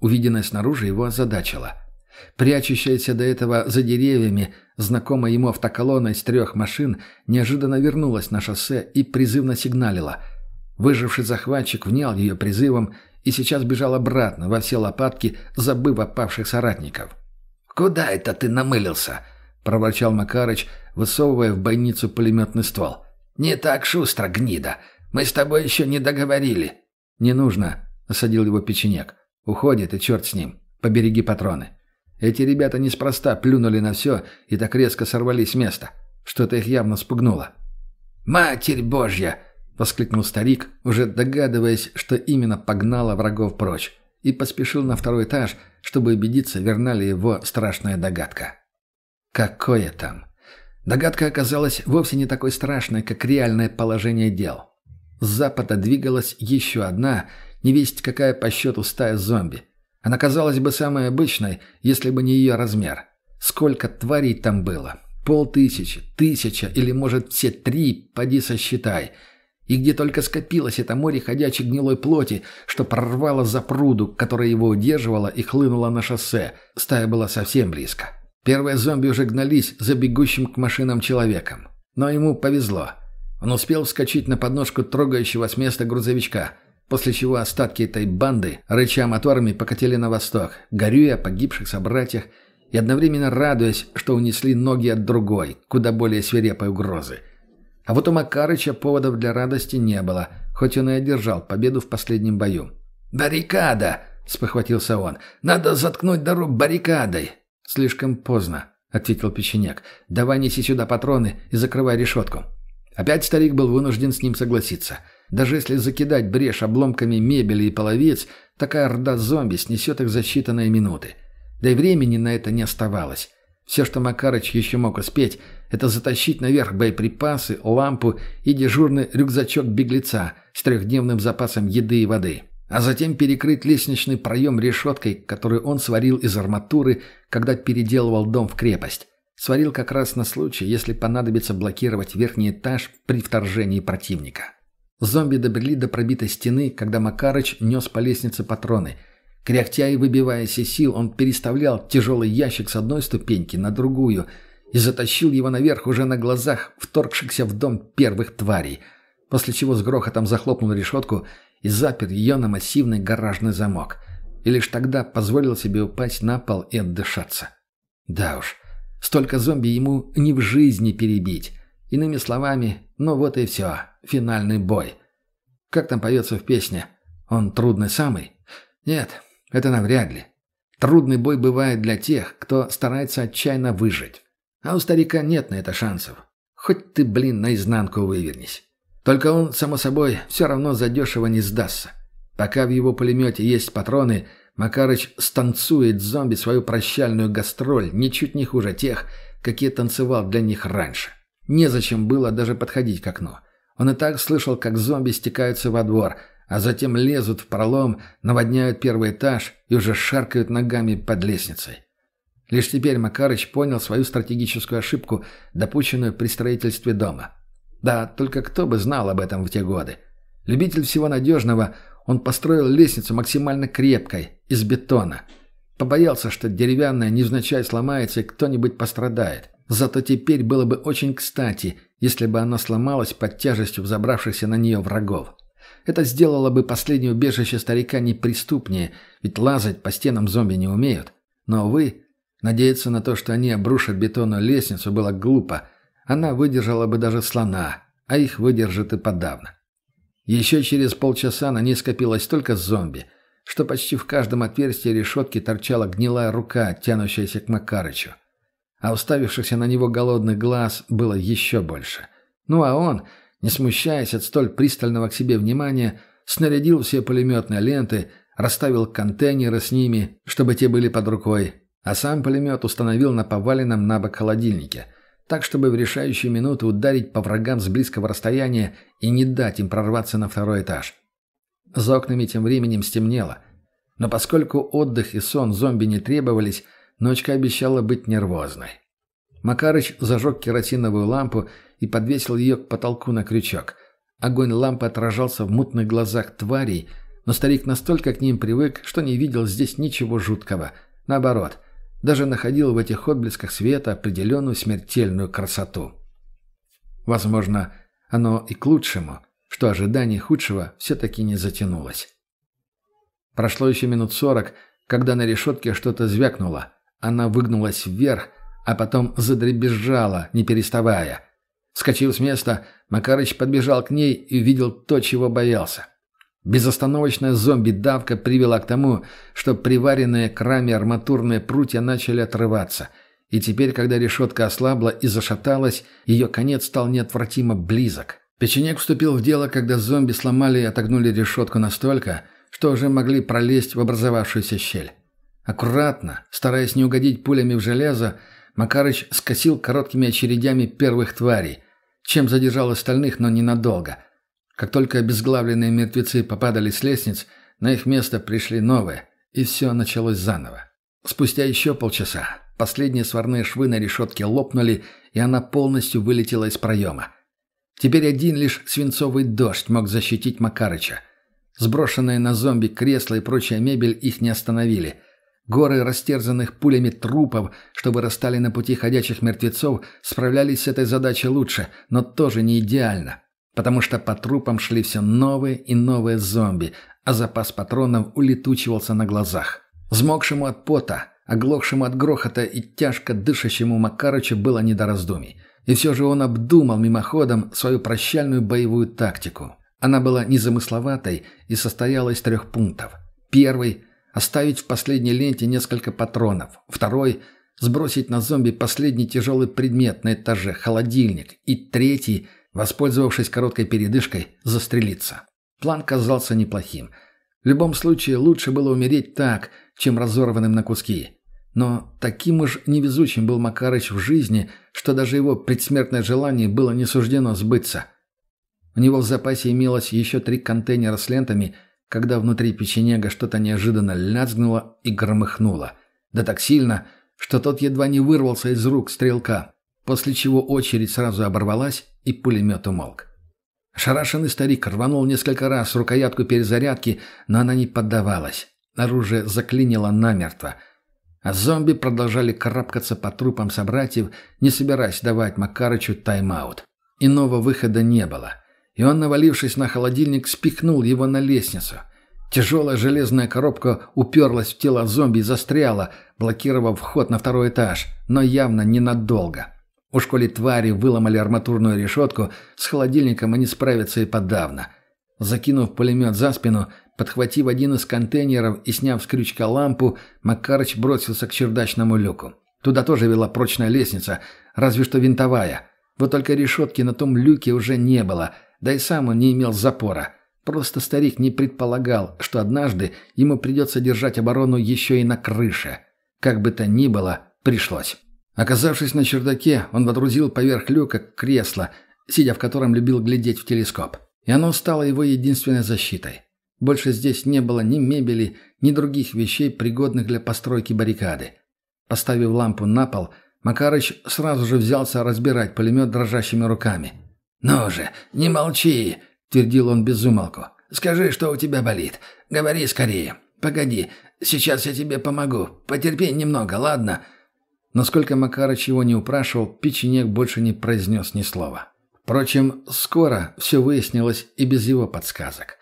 Увиденное снаружи его озадачило. Прячущаяся до этого за деревьями, знакомая ему автоколонна из трех машин, неожиданно вернулась на шоссе и призывно сигналила. Выживший захватчик внял ее призывом и сейчас бежал обратно во все лопатки, забыв о павших соратников. «Куда это ты намылился?» — проворчал Макарыч, высовывая в бойницу пулеметный ствол. «Не так шустро, гнида. Мы с тобой еще не договорили». «Не нужно», — осадил его печенек. «Уходит, и черт с ним. Побереги патроны». Эти ребята неспроста плюнули на все и так резко сорвались с места. Что-то их явно спугнуло. «Матерь Божья!» — воскликнул старик, уже догадываясь, что именно погнало врагов прочь, и поспешил на второй этаж, чтобы убедиться, верна ли его страшная догадка. Какое там? Догадка оказалась вовсе не такой страшной, как реальное положение дел. С запада двигалась еще одна, невесть какая по счету стая зомби. Она казалась бы самой обычной, если бы не ее размер. Сколько тварей там было? Полтысячи, тысяча или, может, все три, поди сосчитай. И где только скопилось это море ходячей гнилой плоти, что прорвало за пруду, которая его удерживала и хлынула на шоссе. Стая была совсем близко. Первые зомби уже гнались за бегущим к машинам человеком. Но ему повезло. Он успел вскочить на подножку трогающего с места грузовичка, после чего остатки этой банды, рыча моторами, покатили на восток, горюя о погибших собратьях и одновременно радуясь, что унесли ноги от другой, куда более свирепой угрозы. А вот у Макарыча поводов для радости не было, хоть он и одержал победу в последнем бою. «Баррикада!» — спохватился он. «Надо заткнуть дорогу баррикадой!» «Слишком поздно», — ответил печенек. «Давай неси сюда патроны и закрывай решетку». Опять старик был вынужден с ним согласиться. Даже если закидать брешь обломками мебели и половиц, такая орда зомби снесет их за считанные минуты. Да и времени на это не оставалось. Все, что Макарыч еще мог успеть, это затащить наверх боеприпасы, лампу и дежурный рюкзачок беглеца с трехдневным запасом еды и воды а затем перекрыть лестничный проем решеткой, которую он сварил из арматуры, когда переделывал дом в крепость. Сварил как раз на случай, если понадобится блокировать верхний этаж при вторжении противника. Зомби добрели до пробитой стены, когда Макарыч нес по лестнице патроны. Кряхтя и выбиваясь из сил, он переставлял тяжелый ящик с одной ступеньки на другую и затащил его наверх уже на глазах вторгшихся в дом первых тварей, после чего с грохотом захлопнул решетку и запер ее на массивный гаражный замок. И лишь тогда позволил себе упасть на пол и отдышаться. Да уж, столько зомби ему не в жизни перебить. Иными словами, ну вот и все, финальный бой. Как там поется в песне? Он трудный самый? Нет, это навряд ли. Трудный бой бывает для тех, кто старается отчаянно выжить. А у старика нет на это шансов. Хоть ты, блин, наизнанку вывернись. Только он, само собой, все равно задешево не сдастся. Пока в его пулемете есть патроны, Макарыч станцует зомби свою прощальную гастроль ничуть не хуже тех, какие танцевал для них раньше. Незачем было даже подходить к окну. Он и так слышал, как зомби стекаются во двор, а затем лезут в пролом, наводняют первый этаж и уже шаркают ногами под лестницей. Лишь теперь Макарыч понял свою стратегическую ошибку, допущенную при строительстве дома. Да, только кто бы знал об этом в те годы. Любитель всего надежного, он построил лестницу максимально крепкой, из бетона. Побоялся, что деревянная невзначай сломается и кто-нибудь пострадает. Зато теперь было бы очень кстати, если бы она сломалась под тяжестью взобравшихся на нее врагов. Это сделало бы последнее убежище старика неприступнее, ведь лазать по стенам зомби не умеют. Но, увы, надеяться на то, что они обрушат бетонную лестницу, было глупо. Она выдержала бы даже слона, а их выдержит и подавно. Еще через полчаса на ней скопилось столько зомби, что почти в каждом отверстии решетки торчала гнилая рука, тянущаяся к Макарычу. А уставившихся на него голодный глаз было еще больше. Ну а он, не смущаясь от столь пристального к себе внимания, снарядил все пулеметные ленты, расставил контейнеры с ними, чтобы те были под рукой, а сам пулемет установил на поваленном на бок холодильнике, так, чтобы в решающую минуту ударить по врагам с близкого расстояния и не дать им прорваться на второй этаж. За окнами тем временем стемнело, но поскольку отдых и сон зомби не требовались, ночка обещала быть нервозной. Макарыч зажег керосиновую лампу и подвесил ее к потолку на крючок. Огонь лампы отражался в мутных глазах тварей, но старик настолько к ним привык, что не видел здесь ничего жуткого. Наоборот, даже находил в этих отблесках света определенную смертельную красоту. Возможно, оно и к лучшему, что ожидание худшего все-таки не затянулось. Прошло еще минут сорок, когда на решетке что-то звякнуло. Она выгнулась вверх, а потом задребезжала, не переставая – Скочив с места, Макарыч подбежал к ней и увидел то, чего боялся. Безостановочная зомби-давка привела к тому, что приваренные к раме арматурные прутья начали отрываться. И теперь, когда решетка ослабла и зашаталась, ее конец стал неотвратимо близок. Печенек вступил в дело, когда зомби сломали и отогнули решетку настолько, что уже могли пролезть в образовавшуюся щель. Аккуратно, стараясь не угодить пулями в железо, Макарыч скосил короткими очередями первых тварей, чем задержал остальных, но ненадолго. Как только обезглавленные мертвецы попадали с лестниц, на их место пришли новые, и все началось заново. Спустя еще полчаса последние сварные швы на решетке лопнули, и она полностью вылетела из проема. Теперь один лишь свинцовый дождь мог защитить Макарыча. Сброшенные на зомби кресла и прочая мебель их не остановили – Горы растерзанных пулями трупов, что вырастали на пути ходячих мертвецов, справлялись с этой задачей лучше, но тоже не идеально. Потому что по трупам шли все новые и новые зомби, а запас патронов улетучивался на глазах. Взмокшему от пота, оглохшему от грохота и тяжко дышащему Макарычу было не до раздумий. И все же он обдумал мимоходом свою прощальную боевую тактику. Она была незамысловатой и состояла из трех пунктов. Первый – Оставить в последней ленте несколько патронов. Второй – сбросить на зомби последний тяжелый предмет на этаже – холодильник. И третий – воспользовавшись короткой передышкой, застрелиться. План казался неплохим. В любом случае, лучше было умереть так, чем разорванным на куски. Но таким уж невезучим был Макарыч в жизни, что даже его предсмертное желание было не суждено сбыться. У него в запасе имелось еще три контейнера с лентами – когда внутри печенега что-то неожиданно лязгнуло и громыхнуло. Да так сильно, что тот едва не вырвался из рук стрелка, после чего очередь сразу оборвалась и пулемет умолк. Шарашенный старик рванул несколько раз рукоятку перезарядки, но она не поддавалась. Оружие заклинило намертво. А зомби продолжали карабкаться по трупам собратьев, не собираясь давать Макарычу тайм-аут. Иного выхода не было и он, навалившись на холодильник, спихнул его на лестницу. Тяжелая железная коробка уперлась в тело зомби и застряла, блокировав вход на второй этаж, но явно ненадолго. Уж коли твари выломали арматурную решетку, с холодильником они справятся и подавно. Закинув пулемет за спину, подхватив один из контейнеров и сняв с крючка лампу, Макарыч бросился к чердачному люку. Туда тоже вела прочная лестница, разве что винтовая. Вот только решетки на том люке уже не было – да и сам он не имел запора. Просто старик не предполагал, что однажды ему придется держать оборону еще и на крыше. Как бы то ни было, пришлось. Оказавшись на чердаке, он водрузил поверх люка кресло, сидя в котором любил глядеть в телескоп. И оно стало его единственной защитой. Больше здесь не было ни мебели, ни других вещей, пригодных для постройки баррикады. Поставив лампу на пол, Макарыч сразу же взялся разбирать пулемет дрожащими руками. «Ну же, не молчи!» — твердил он безумолку. «Скажи, что у тебя болит. Говори скорее. Погоди, сейчас я тебе помогу. Потерпи немного, ладно?» Насколько Макарыч его не упрашивал, печенек больше не произнес ни слова. Впрочем, скоро все выяснилось и без его подсказок.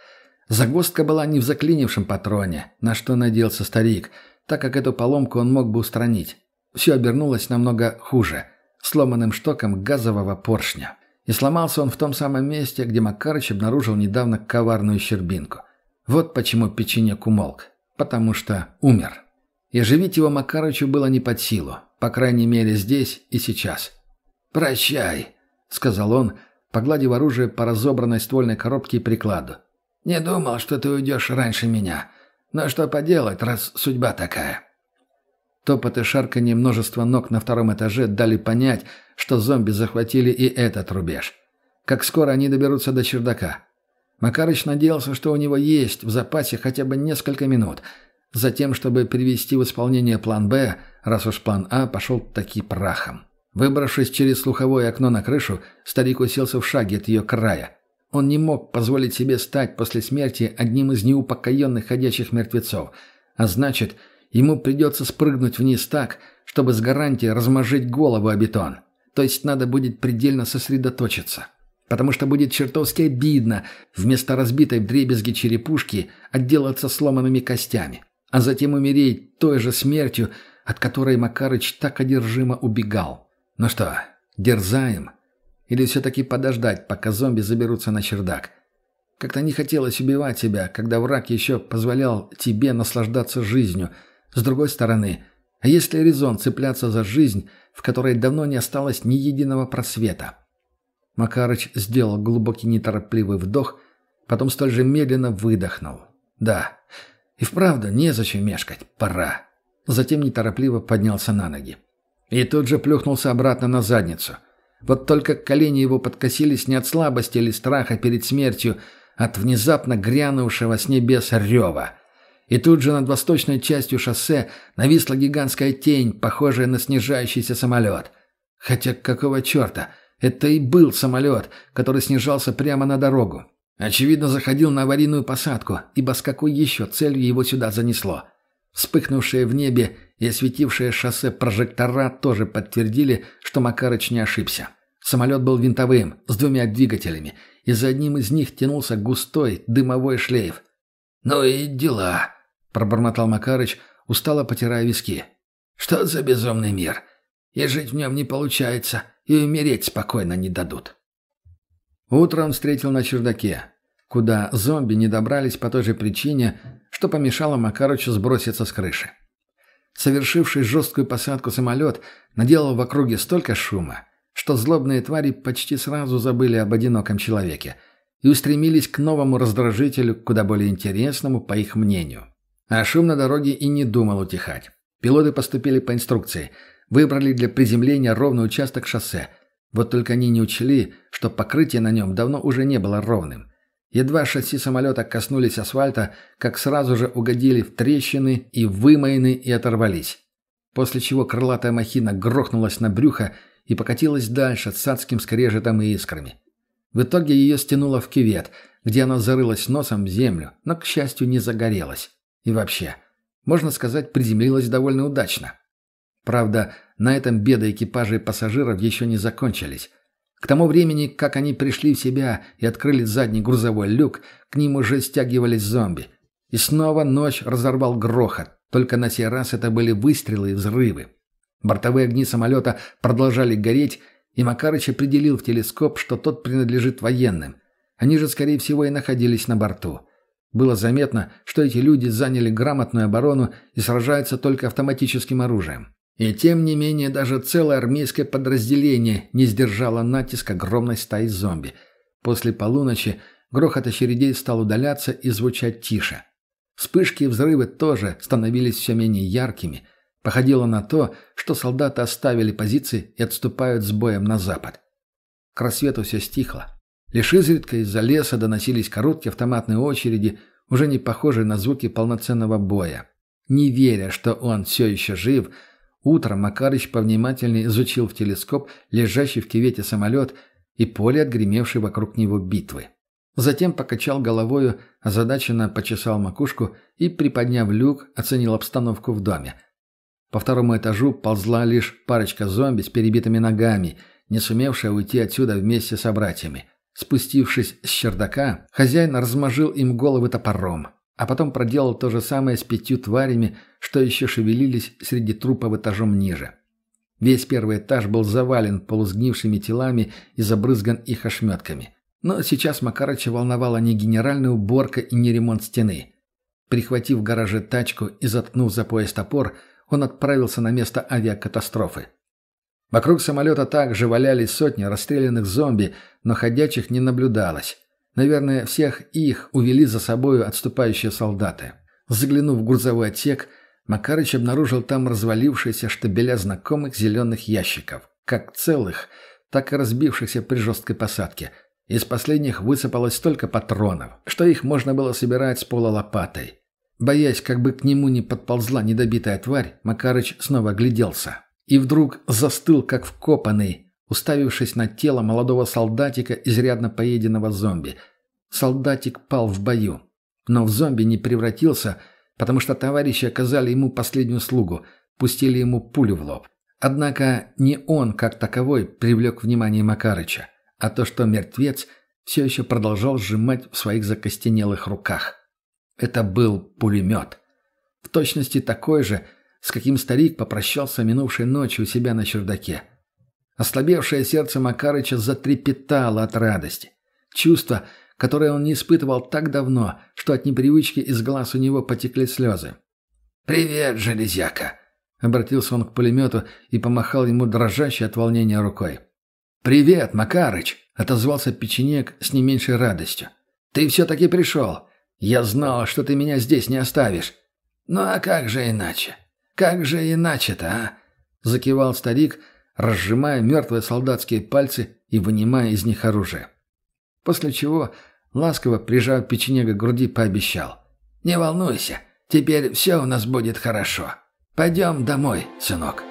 Загвоздка была не в заклинившем патроне, на что надеялся старик, так как эту поломку он мог бы устранить. Все обернулось намного хуже – сломанным штоком газового поршня. И сломался он в том самом месте, где Макарыч обнаружил недавно коварную щербинку. Вот почему печенек умолк. Потому что умер. И оживить его Макарычу было не под силу. По крайней мере, здесь и сейчас. «Прощай», — сказал он, погладив оружие по разобранной ствольной коробке и прикладу. «Не думал, что ты уйдешь раньше меня. Но что поделать, раз судьба такая?» Топот и шарканье множества ног на втором этаже дали понять, что зомби захватили и этот рубеж. Как скоро они доберутся до чердака? Макарыч надеялся, что у него есть в запасе хотя бы несколько минут. Затем, чтобы привести в исполнение план «Б», раз уж план «А» пошел таки прахом. Выбравшись через слуховое окно на крышу, старик уселся в шаге от ее края. Он не мог позволить себе стать после смерти одним из неупокоенных ходячих мертвецов. А значит, ему придется спрыгнуть вниз так, чтобы с гарантией размажить голову о бетон. То есть надо будет предельно сосредоточиться. Потому что будет чертовски обидно вместо разбитой вдребезги черепушки отделаться сломанными костями, а затем умереть той же смертью, от которой Макарыч так одержимо убегал. Ну что, дерзаем? Или все-таки подождать, пока зомби заберутся на чердак? Как-то не хотелось убивать себя, когда враг еще позволял тебе наслаждаться жизнью. С другой стороны, а если резон цепляться за жизнь, в которой давно не осталось ни единого просвета? Макарыч сделал глубокий неторопливый вдох, потом столь же медленно выдохнул. Да, и вправду незачем мешкать, пора. Затем неторопливо поднялся на ноги. И тут же плюхнулся обратно на задницу. Вот только колени его подкосились не от слабости или страха перед смертью, а от внезапно грянувшего с небес рева. И тут же над восточной частью шоссе нависла гигантская тень, похожая на снижающийся самолет. Хотя какого черта? Это и был самолет, который снижался прямо на дорогу. Очевидно, заходил на аварийную посадку, ибо с какой еще целью его сюда занесло. Вспыхнувшие в небе и осветившие шоссе прожектора тоже подтвердили, что Макарыч не ошибся. Самолет был винтовым, с двумя двигателями, и за одним из них тянулся густой дымовой шлейф. «Ну и дела», — пробормотал Макарыч, устало потирая виски. «Что за безумный мир? И жить в нем не получается, и умереть спокойно не дадут. Утром встретил на чердаке, куда зомби не добрались по той же причине, что помешало Макарычу сброситься с крыши. Совершивший жесткую посадку самолет наделал в округе столько шума, что злобные твари почти сразу забыли об одиноком человеке и устремились к новому раздражителю, куда более интересному, по их мнению. А шум на дороге и не думал утихать. Пилоты поступили по инструкции – Выбрали для приземления ровный участок шоссе. Вот только они не учли, что покрытие на нем давно уже не было ровным. Едва шасси самолета коснулись асфальта, как сразу же угодили в трещины и вымоены и оторвались. После чего крылатая махина грохнулась на брюхо и покатилась дальше с адским скрежетом и искрами. В итоге ее стянуло в кювет, где она зарылась носом в землю, но, к счастью, не загорелась. И вообще, можно сказать, приземлилась довольно удачно. Правда, на этом беды экипажа и пассажиров еще не закончились. К тому времени, как они пришли в себя и открыли задний грузовой люк, к ним уже стягивались зомби. И снова ночь разорвал грохот, только на сей раз это были выстрелы и взрывы. Бортовые огни самолета продолжали гореть, и Макарыч определил в телескоп, что тот принадлежит военным. Они же, скорее всего, и находились на борту. Было заметно, что эти люди заняли грамотную оборону и сражаются только автоматическим оружием. И тем не менее даже целое армейское подразделение не сдержало натиск огромной стаи зомби. После полуночи грохот очередей стал удаляться и звучать тише. Вспышки и взрывы тоже становились все менее яркими. Походило на то, что солдаты оставили позиции и отступают с боем на запад. К рассвету все стихло. Лишь изредка из-за леса доносились короткие автоматные очереди, уже не похожие на звуки полноценного боя. Не веря, что он все еще жив, Утром Макарыч повнимательнее изучил в телескоп лежащий в кивете самолет и поле отгремевшей вокруг него битвы. Затем покачал головою, озадаченно почесал макушку и, приподняв люк, оценил обстановку в доме. По второму этажу ползла лишь парочка зомби с перебитыми ногами, не сумевшая уйти отсюда вместе с братьями. Спустившись с чердака, хозяин размажил им головы топором, а потом проделал то же самое с пятью тварями, что еще шевелились среди трупов этажом ниже. Весь первый этаж был завален полузгнившими телами и забрызган их ошметками. Но сейчас Макарыча волновала не генеральная уборка и не ремонт стены. Прихватив в гараже тачку и заткнув за пояс топор, он отправился на место авиакатастрофы. Вокруг самолета также валялись сотни расстрелянных зомби, но ходячих не наблюдалось. Наверное, всех их увели за собою отступающие солдаты. Заглянув в грузовой отсек, Макарыч обнаружил там развалившиеся штабеля знакомых зеленых ящиков, как целых, так и разбившихся при жесткой посадке. Из последних высыпалось столько патронов, что их можно было собирать с пола лопатой. Боясь, как бы к нему не подползла недобитая тварь, Макарыч снова огляделся. И вдруг застыл, как вкопанный, уставившись на тело молодого солдатика, изрядно поеденного зомби. Солдатик пал в бою. Но в зомби не превратился, потому что товарищи оказали ему последнюю слугу, пустили ему пулю в лоб. Однако не он, как таковой, привлек внимание Макарыча, а то, что мертвец все еще продолжал сжимать в своих закостенелых руках. Это был пулемет. В точности такой же, с каким старик попрощался минувшей ночью у себя на чердаке. Ослабевшее сердце Макарыча затрепетало от радости. Чувство, которое он не испытывал так давно, что от непривычки из глаз у него потекли слезы. «Привет, железяка!» — обратился он к пулемету и помахал ему дрожащей от волнения рукой. «Привет, Макарыч!» — отозвался печенек с не меньшей радостью. «Ты все-таки пришел. Я знал, что ты меня здесь не оставишь». «Ну а как же иначе? Как же иначе-то, а?» — закивал старик, разжимая мертвые солдатские пальцы и вынимая из них оружие. После чего, ласково прижав печенега к груди, пообещал. «Не волнуйся, теперь все у нас будет хорошо. Пойдем домой, сынок».